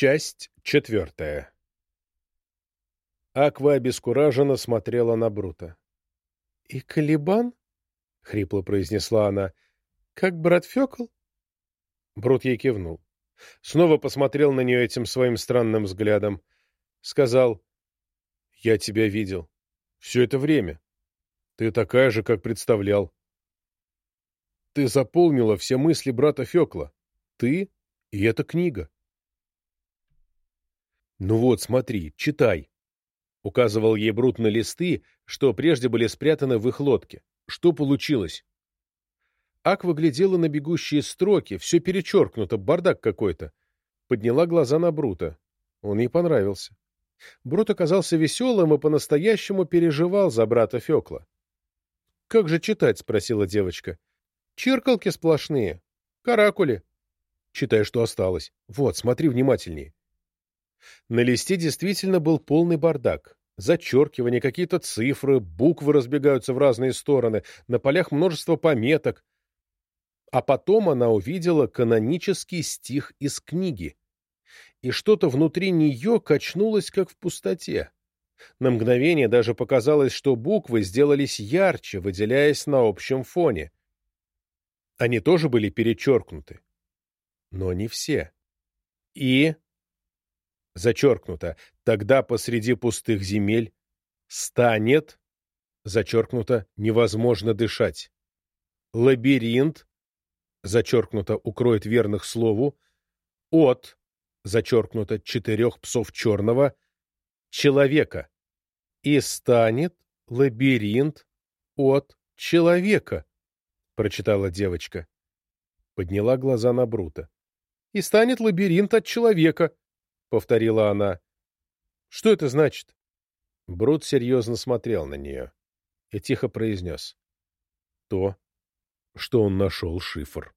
Часть четвертая. Аква обескураженно смотрела на Брута. — И Калибан? — хрипло произнесла она. — Как брат Фёкл? Брут ей кивнул. Снова посмотрел на нее этим своим странным взглядом. Сказал, — Я тебя видел. Все это время. Ты такая же, как представлял. Ты заполнила все мысли брата Фёкла. Ты и эта книга. «Ну вот, смотри, читай», — указывал ей Брут на листы, что прежде были спрятаны в их лодке. «Что получилось?» Аква глядела на бегущие строки, все перечеркнуто, бардак какой-то. Подняла глаза на Брута. Он ей понравился. Брут оказался веселым и по-настоящему переживал за брата Фекла. «Как же читать?» — спросила девочка. «Чиркалки сплошные. Каракули». «Читай, что осталось. Вот, смотри внимательнее». На листе действительно был полный бардак. Зачеркивания, какие-то цифры, буквы разбегаются в разные стороны, на полях множество пометок. А потом она увидела канонический стих из книги. И что-то внутри нее качнулось, как в пустоте. На мгновение даже показалось, что буквы сделались ярче, выделяясь на общем фоне. Они тоже были перечеркнуты. Но не все. И зачеркнуто, тогда посреди пустых земель станет, зачеркнуто, невозможно дышать. Лабиринт, зачеркнуто, укроет верных слову, от, зачеркнуто, четырех псов черного, человека. И станет лабиринт от человека, прочитала девочка. Подняла глаза на Брута. И станет лабиринт от человека, — повторила она. — Что это значит? Брут серьезно смотрел на нее и тихо произнес. — То, что он нашел шифр.